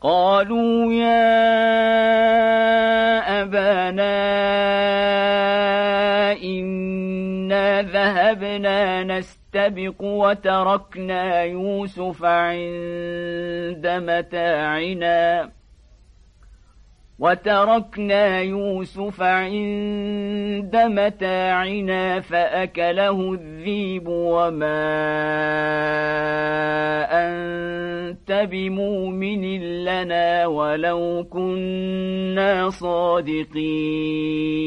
قالوا يا أبانا إنا ذهبنا نستبق وتركنا يوسف عند متاعنا. وتركنا يوسف عند متاعنا فأكله الذيب وما أنت بمؤمن لنا ولو كنا صادقين